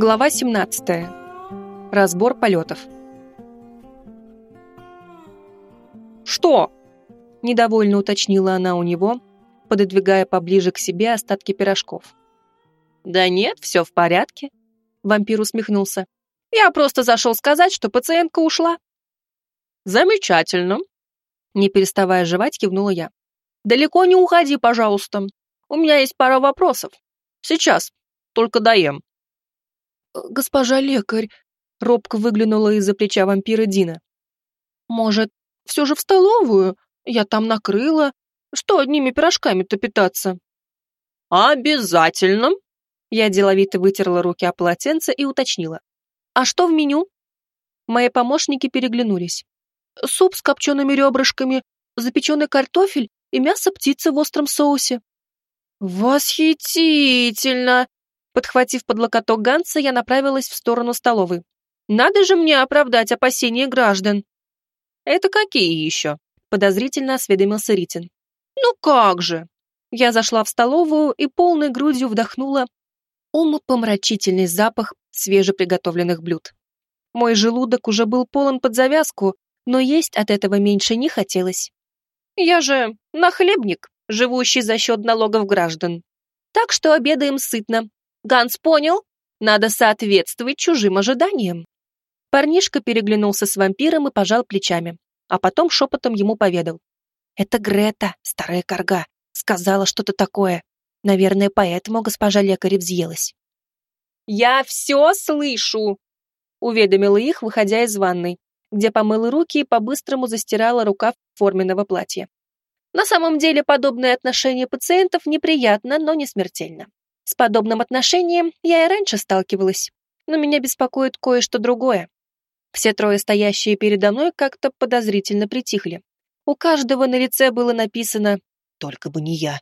Глава 17. Разбор полетов. «Что?» – недовольно уточнила она у него, пододвигая поближе к себе остатки пирожков. «Да нет, все в порядке», – вампир усмехнулся. «Я просто зашел сказать, что пациентка ушла». «Замечательно», – не переставая жевать, кивнула я. «Далеко не уходи, пожалуйста. У меня есть пара вопросов. Сейчас, только доем». «Госпожа лекарь», — робко выглянула из-за плеча вампира Дина. «Может, все же в столовую? Я там накрыла. Что одними пирожками-то питаться?» «Обязательно!» Я деловито вытерла руки о полотенце и уточнила. «А что в меню?» Мои помощники переглянулись. «Суп с копчеными ребрышками, запеченный картофель и мясо птицы в остром соусе». «Восхитительно!» Подхватив под локоток Ганса, я направилась в сторону столовой. «Надо же мне оправдать опасения граждан!» «Это какие еще?» — подозрительно осведомился Ритин. «Ну как же!» Я зашла в столовую и полной грудью вдохнула умопомрачительный запах свежеприготовленных блюд. Мой желудок уже был полон под завязку, но есть от этого меньше не хотелось. Я же нахлебник, живущий за счет налогов граждан. Так что обедаем сытно. Ганс понял? Надо соответствовать чужим ожиданиям. Парнишка переглянулся с вампиром и пожал плечами, а потом шепотом ему поведал. «Это Грета, старая корга, сказала что-то такое. Наверное, поэтому госпожа лекарь взъелась». «Я все слышу!» уведомила их, выходя из ванной, где помыла руки и по-быстрому застирала рукав форменного платья. На самом деле подобное отношение пациентов неприятно, но не смертельно. С подобным отношением я и раньше сталкивалась, но меня беспокоит кое-что другое. Все трое стоящие передо мной как-то подозрительно притихли. У каждого на лице было написано «Только бы не я».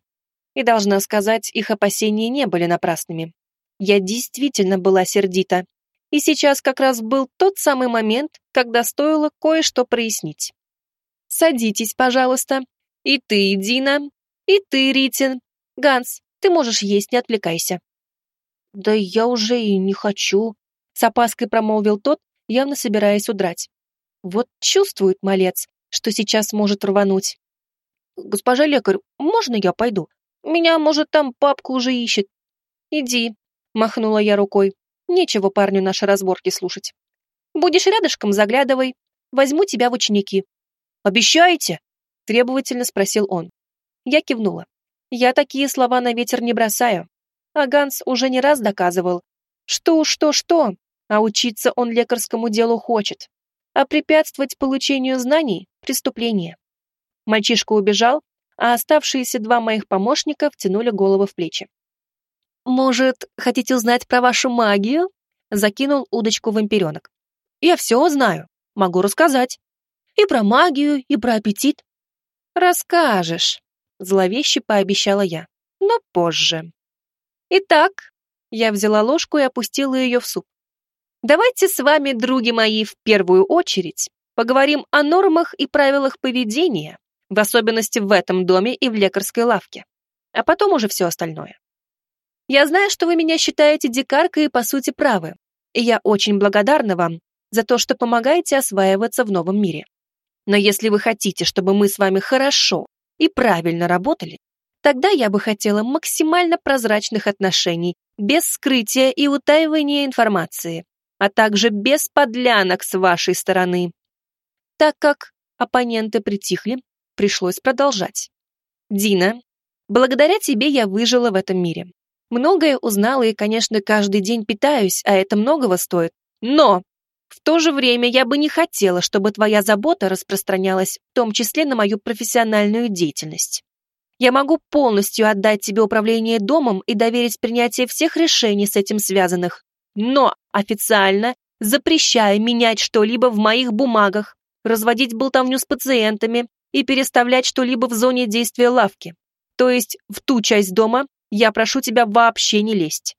И, должна сказать, их опасения не были напрасными. Я действительно была сердита. И сейчас как раз был тот самый момент, когда стоило кое-что прояснить. «Садитесь, пожалуйста. И ты, Дина. И ты, Ритин. Ганс, ты можешь есть, не отвлекайся». «Да я уже и не хочу», — с опаской промолвил тот, явно собираясь удрать. Вот чувствует малец, что сейчас может рвануть. «Госпожа лекарь, можно я пойду? Меня, может, там папка уже ищет». «Иди», — махнула я рукой. «Нечего парню наши разборки слушать. Будешь рядышком, заглядывай. Возьму тебя в ученики». «Обещаете?» — требовательно спросил он. Я кивнула. Я такие слова на ветер не бросаю. А Ганс уже не раз доказывал, что что-что, а учиться он лекарскому делу хочет. А препятствовать получению знаний – преступление. Мальчишка убежал, а оставшиеся два моих помощника втянули головы в плечи. «Может, хотите узнать про вашу магию?» – закинул удочку вампиренок. «Я все знаю, могу рассказать. И про магию, и про аппетит». «Расскажешь», зловеще пообещала я. Но позже. Итак, я взяла ложку и опустила ее в суп. Давайте с вами, други мои, в первую очередь поговорим о нормах и правилах поведения, в особенности в этом доме и в лекарской лавке, а потом уже все остальное. Я знаю, что вы меня считаете дикаркой и по сути правы, и я очень благодарна вам за то, что помогаете осваиваться в новом мире. Но если вы хотите, чтобы мы с вами хорошо и правильно работали, тогда я бы хотела максимально прозрачных отношений, без скрытия и утаивания информации, а также без подлянок с вашей стороны. Так как оппоненты притихли, пришлось продолжать. Дина, благодаря тебе я выжила в этом мире. Многое узнала и, конечно, каждый день питаюсь, а это многого стоит. Но в то же время я бы не хотела, чтобы твоя забота распространялась в том числе на мою профессиональную деятельность. Я могу полностью отдать тебе управление домом и доверить принятие всех решений с этим связанных, но официально запрещаю менять что-либо в моих бумагах, разводить болтовню с пациентами и переставлять что-либо в зоне действия лавки. То есть в ту часть дома я прошу тебя вообще не лезть.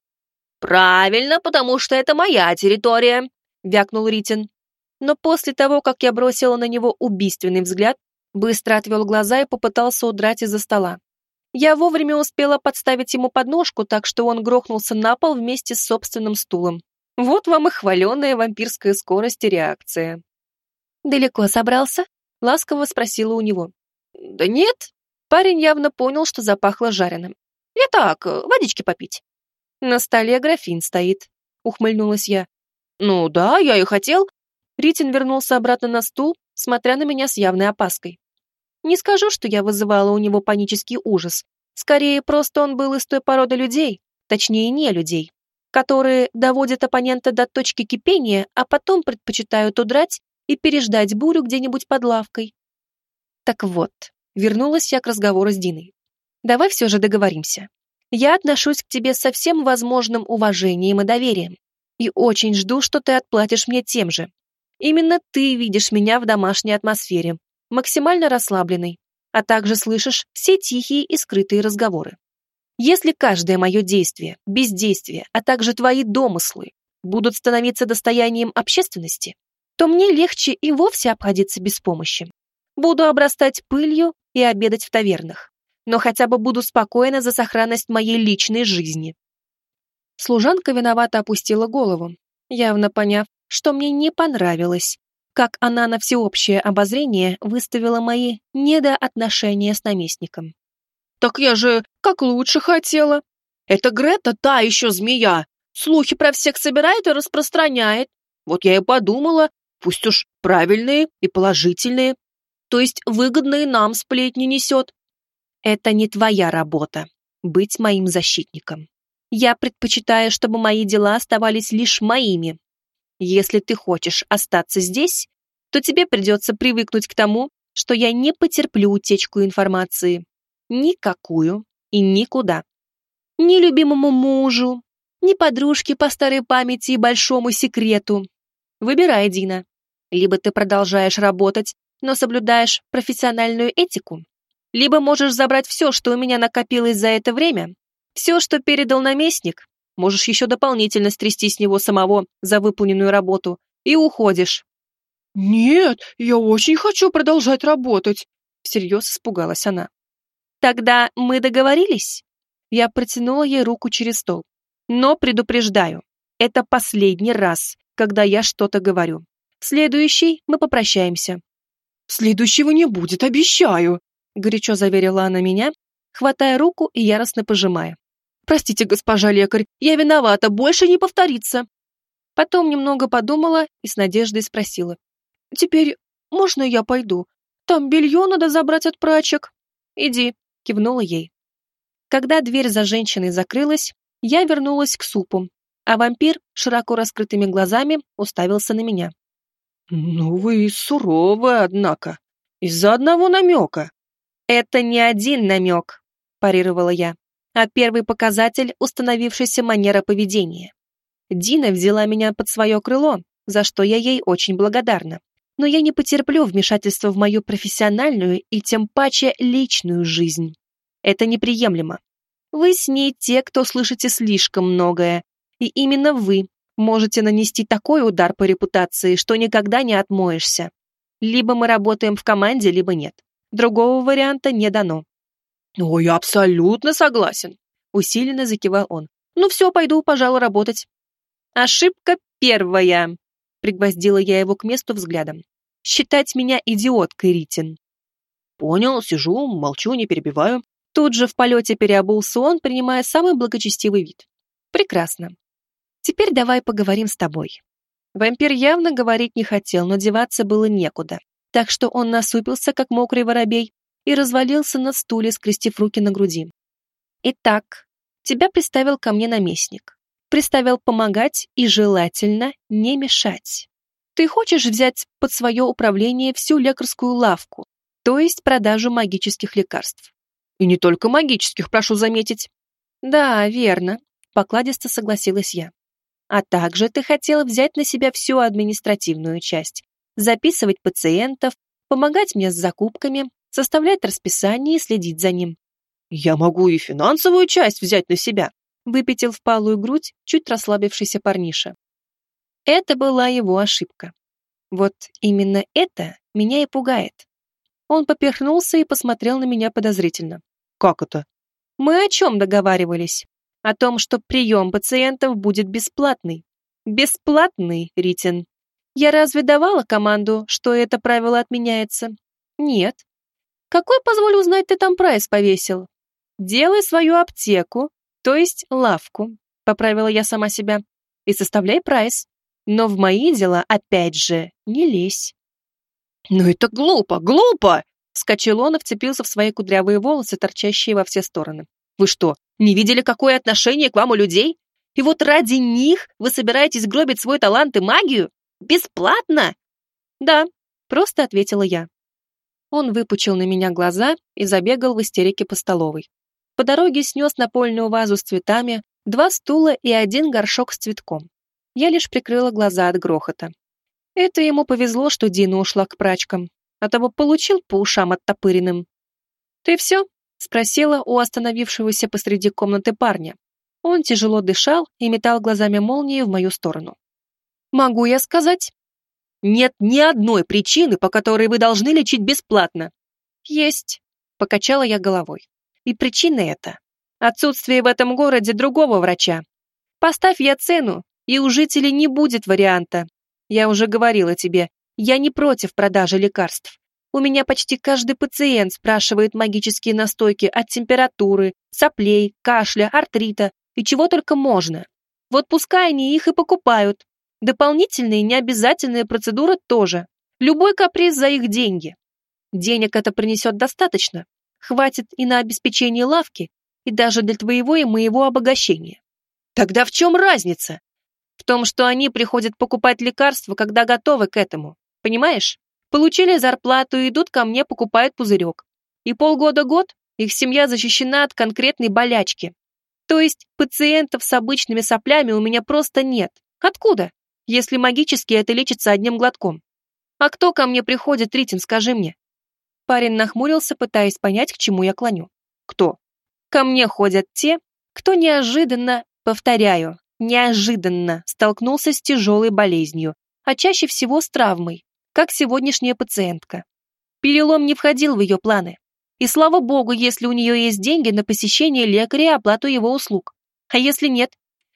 Правильно, потому что это моя территория, вякнул Ритин. Но после того, как я бросила на него убийственный взгляд, быстро отвел глаза и попытался удрать из-за стола. Я вовремя успела подставить ему подножку, так что он грохнулся на пол вместе с собственным стулом. Вот вам и хваленая вампирская скорость и реакция. «Далеко собрался?» — ласково спросила у него. «Да нет». Парень явно понял, что запахло жареным. «Я так, водички попить». «На столе графин стоит», — ухмыльнулась я. «Ну да, я и хотел». Ритин вернулся обратно на стул, смотря на меня с явной опаской. Не скажу, что я вызывала у него панический ужас. Скорее, просто он был из той породы людей, точнее, не людей, которые доводят оппонента до точки кипения, а потом предпочитают удрать и переждать бурю где-нибудь под лавкой. Так вот, вернулась я к разговору с Диной. Давай все же договоримся. Я отношусь к тебе со всем возможным уважением и доверием. И очень жду, что ты отплатишь мне тем же. Именно ты видишь меня в домашней атмосфере, максимально расслабленной, а также слышишь все тихие и скрытые разговоры. Если каждое мое действие, бездействие, а также твои домыслы будут становиться достоянием общественности, то мне легче и вовсе обходиться без помощи. Буду обрастать пылью и обедать в тавернах, но хотя бы буду спокойна за сохранность моей личной жизни. Служанка виновато опустила голову, явно поняв, что мне не понравилось, как она на всеобщее обозрение выставила мои недоотношения с наместником. «Так я же как лучше хотела. Это Грета та еще змея. Слухи про всех собирает и распространяет. Вот я и подумала, пусть уж правильные и положительные, то есть выгодные нам сплетни несет. Это не твоя работа — быть моим защитником. Я предпочитаю, чтобы мои дела оставались лишь моими. Если ты хочешь остаться здесь, то тебе придется привыкнуть к тому, что я не потерплю утечку информации. Никакую и никуда. Ни любимому мужу, ни подружке по старой памяти и большому секрету. Выбирай, Дина. Либо ты продолжаешь работать, но соблюдаешь профессиональную этику, либо можешь забрать все, что у меня накопилось за это время, все, что передал наместник, можешь еще дополнительно стрясти с него самого за выполненную работу, и уходишь. «Нет, я очень хочу продолжать работать», — всерьез испугалась она. «Тогда мы договорились?» Я протянула ей руку через стол. «Но предупреждаю, это последний раз, когда я что-то говорю. В следующий мы попрощаемся». «Следующего не будет, обещаю», — горячо заверила она меня, хватая руку и яростно пожимая. «Простите, госпожа лекарь, я виновата, больше не повторится». Потом немного подумала и с надеждой спросила. «Теперь можно я пойду? Там белье надо забрать от прачек». «Иди», — кивнула ей. Когда дверь за женщиной закрылась, я вернулась к супу, а вампир широко раскрытыми глазами уставился на меня. «Ну вы суровы, однако. Из-за одного намека». «Это не один намек», — парировала я а первый показатель установившейся манеры поведения. Дина взяла меня под свое крыло, за что я ей очень благодарна. Но я не потерплю вмешательства в мою профессиональную и тем паче личную жизнь. Это неприемлемо. Вы с ней те, кто слышите слишком многое, и именно вы можете нанести такой удар по репутации, что никогда не отмоешься. Либо мы работаем в команде, либо нет. Другого варианта не дано. «О, я абсолютно согласен», — усиленно закивал он. «Ну все, пойду, пожалуй, работать». «Ошибка первая», — пригвоздила я его к месту взглядом. «Считать меня идиоткой, Ритин». «Понял, сижу, молчу, не перебиваю». Тут же в полете переобулся он, принимая самый благочестивый вид. «Прекрасно. Теперь давай поговорим с тобой». Вампир явно говорить не хотел, но деваться было некуда, так что он насупился, как мокрый воробей, и развалился на стуле, скрестив руки на груди. «Итак, тебя приставил ко мне наместник. Приставил помогать и желательно не мешать. Ты хочешь взять под свое управление всю лекарскую лавку, то есть продажу магических лекарств. И не только магических, прошу заметить. Да, верно, покладисто согласилась я. А также ты хотела взять на себя всю административную часть, записывать пациентов, помогать мне с закупками, составлять расписание и следить за ним. «Я могу и финансовую часть взять на себя», выпятил впалую грудь чуть расслабившийся парниша. Это была его ошибка. Вот именно это меня и пугает. Он поперхнулся и посмотрел на меня подозрительно. «Как это?» «Мы о чем договаривались? О том, что прием пациентов будет бесплатный. Бесплатный, Ритин. Я разве давала команду, что это правило отменяется? Нет. Какой, позволь узнать, ты там прайс повесил? Делай свою аптеку, то есть лавку, поправила я сама себя, и составляй прайс. Но в мои дела, опять же, не лезь. «Ну это глупо, глупо!» Вскочил он и вцепился в свои кудрявые волосы, торчащие во все стороны. «Вы что, не видели, какое отношение к вам у людей? И вот ради них вы собираетесь гробить свой талант и магию? Бесплатно?» «Да», — просто ответила я. Он выпучил на меня глаза и забегал в истерике по столовой. По дороге снес напольную вазу с цветами, два стула и один горшок с цветком. Я лишь прикрыла глаза от грохота. Это ему повезло, что Дина ушла к прачкам, а того получил по ушам оттопыренным. «Ты все?» — спросила у остановившегося посреди комнаты парня. Он тяжело дышал и метал глазами молнии в мою сторону. «Могу я сказать?» «Нет ни одной причины, по которой вы должны лечить бесплатно». «Есть», — покачала я головой. «И причина это — отсутствие в этом городе другого врача. Поставь я цену, и у жителей не будет варианта, я уже говорила тебе, я не против продажи лекарств. У меня почти каждый пациент спрашивает магические настойки от температуры, соплей, кашля, артрита и чего только можно. Вот пускай они их и покупают. Дополнительные необязательные процедуры тоже. Любой каприз за их деньги. Денег это принесет достаточно. Хватит и на обеспечение лавки, и даже для твоего и моего обогащения. Тогда в чем разница? В том, что они приходят покупать лекарства, когда готовы к этому. Понимаешь? Получили зарплату идут ко мне, покупают пузырек. И полгода-год их семья защищена от конкретной болячки. То есть пациентов с обычными соплями у меня просто нет. Откуда? Если магически это лечится одним глотком. А кто ко мне приходит, Ритин, скажи мне? Парень нахмурился, пытаясь понять, к чему я клоню. Кто? Ко мне ходят те, кто неожиданно, повторяю, неожиданно столкнулся с тяжелой болезнью, а чаще всего с травмой, как сегодняшняя пациентка. Перелом не входил в ее планы. И слава богу, если у нее есть деньги на посещение лекаря и оплату его услуг. А если нет?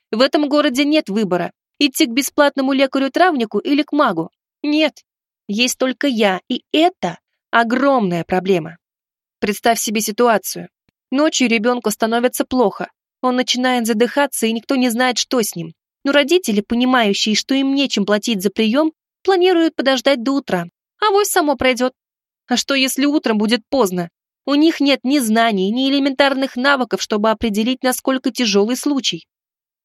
В этом городе нет выбора, идти к бесплатному лекарю-травнику или к магу. Нет. Есть только я, и это огромная проблема. Представь себе ситуацию. Ночью ребенку становится плохо, он начинает задыхаться, и никто не знает, что с ним. Но родители, понимающие, что им нечем платить за прием, планируют подождать до утра. А вось само пройдет. А что, если утром будет поздно? У них нет ни знаний, ни элементарных навыков, чтобы определить, насколько тяжелый случай.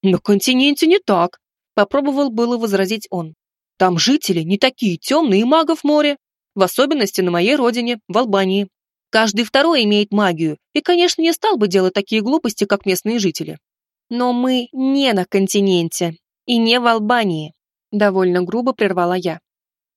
На континенте не так, попробовал было возразить он. Там жители не такие темные, магов море. В особенности на моей родине, в Албании. Каждый второй имеет магию, и, конечно, не стал бы делать такие глупости, как местные жители. Но мы не на континенте и не в Албании, довольно грубо прервала я.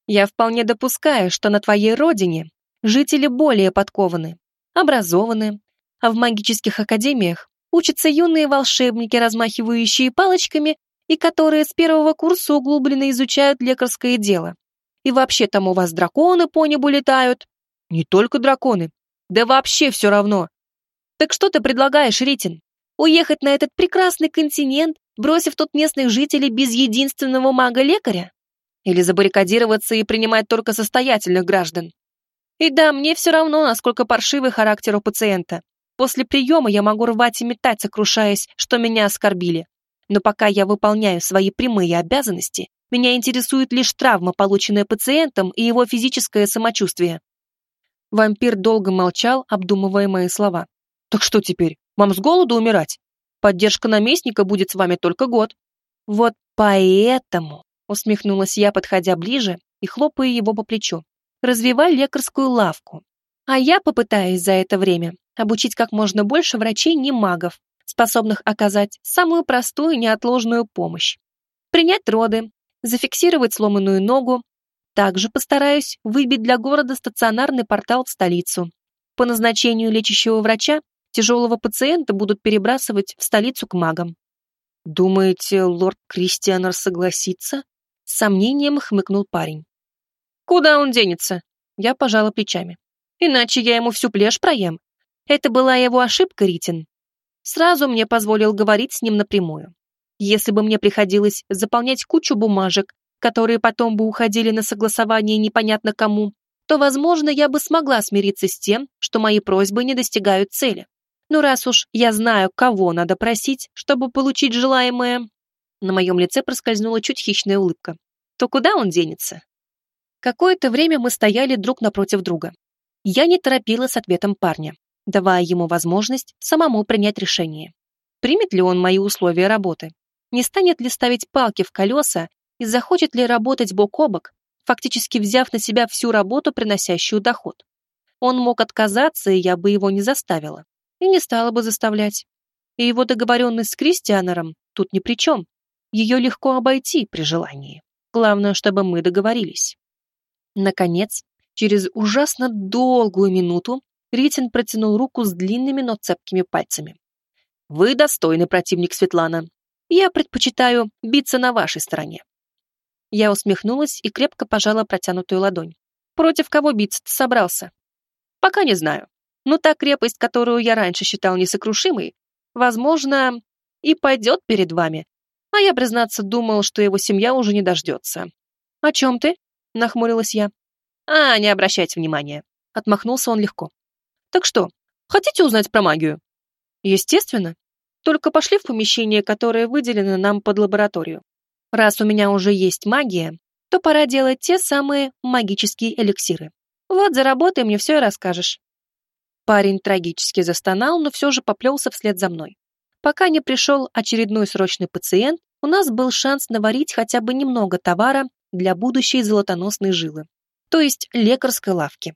Я вполне допускаю, что на твоей родине жители более подкованы, образованы, а в магических академиях учатся юные волшебники, размахивающие палочками и которые с первого курса углубленно изучают лекарское дело. И вообще там у вас драконы по небу летают. Не только драконы, да вообще все равно. Так что ты предлагаешь, Ритин? Уехать на этот прекрасный континент, бросив тут местных жителей без единственного мага-лекаря? Или забаррикадироваться и принимать только состоятельных граждан? И да, мне все равно, насколько паршивый характер у пациента. После приема я могу рвать и метать, сокрушаясь, что меня оскорбили. Но пока я выполняю свои прямые обязанности, меня интересует лишь травма, полученная пациентом, и его физическое самочувствие. Вампир долго молчал, обдумывая мои слова. «Так что теперь? Вам с голоду умирать? Поддержка наместника будет с вами только год». «Вот поэтому», — усмехнулась я, подходя ближе и хлопая его по плечу, «развивай лекарскую лавку. А я попытаюсь за это время обучить как можно больше врачей не магов, способных оказать самую простую неотложную помощь. Принять роды, зафиксировать сломанную ногу, также постараюсь выбить для города стационарный портал в столицу. По назначению лечащего врача тяжелого пациента будут перебрасывать в столицу к магам. «Думаете, лорд Кристианер согласится?» С сомнением хмыкнул парень. «Куда он денется?» Я пожала плечами. «Иначе я ему всю плешь проем. Это была его ошибка, Ритин. Сразу мне позволил говорить с ним напрямую. Если бы мне приходилось заполнять кучу бумажек, которые потом бы уходили на согласование непонятно кому, то, возможно, я бы смогла смириться с тем, что мои просьбы не достигают цели. Но раз уж я знаю, кого надо просить, чтобы получить желаемое, на моем лице проскользнула чуть хищная улыбка, то куда он денется? Какое-то время мы стояли друг напротив друга. Я не торопила с ответом парня, давая ему возможность самому принять решение. Примет ли он мои условия работы? Не станет ли ставить палки в колеса и захочет ли работать бок о бок, фактически взяв на себя всю работу, приносящую доход. Он мог отказаться, и я бы его не заставила. И не стала бы заставлять. И его договоренность с Кристианером тут ни при чем. Ее легко обойти при желании. Главное, чтобы мы договорились. Наконец, через ужасно долгую минуту Ритин протянул руку с длинными, но цепкими пальцами. «Вы достойный противник, Светлана. Я предпочитаю биться на вашей стороне. Я усмехнулась и крепко пожала протянутую ладонь. Против кого биться ты собрался? Пока не знаю. Но та крепость, которую я раньше считал несокрушимой, возможно, и пойдет перед вами. А я, признаться, думал, что его семья уже не дождется. О чем ты? Нахмурилась я. А, не обращайте внимания. Отмахнулся он легко. Так что, хотите узнать про магию? Естественно. Только пошли в помещение, которое выделено нам под лабораторию. Раз у меня уже есть магия, то пора делать те самые магические эликсиры. Вот за работой мне все и расскажешь. Парень трагически застонал, но все же поплелся вслед за мной. Пока не пришел очередной срочный пациент, у нас был шанс наварить хотя бы немного товара для будущей золотоносной жилы, то есть лекарской лавки.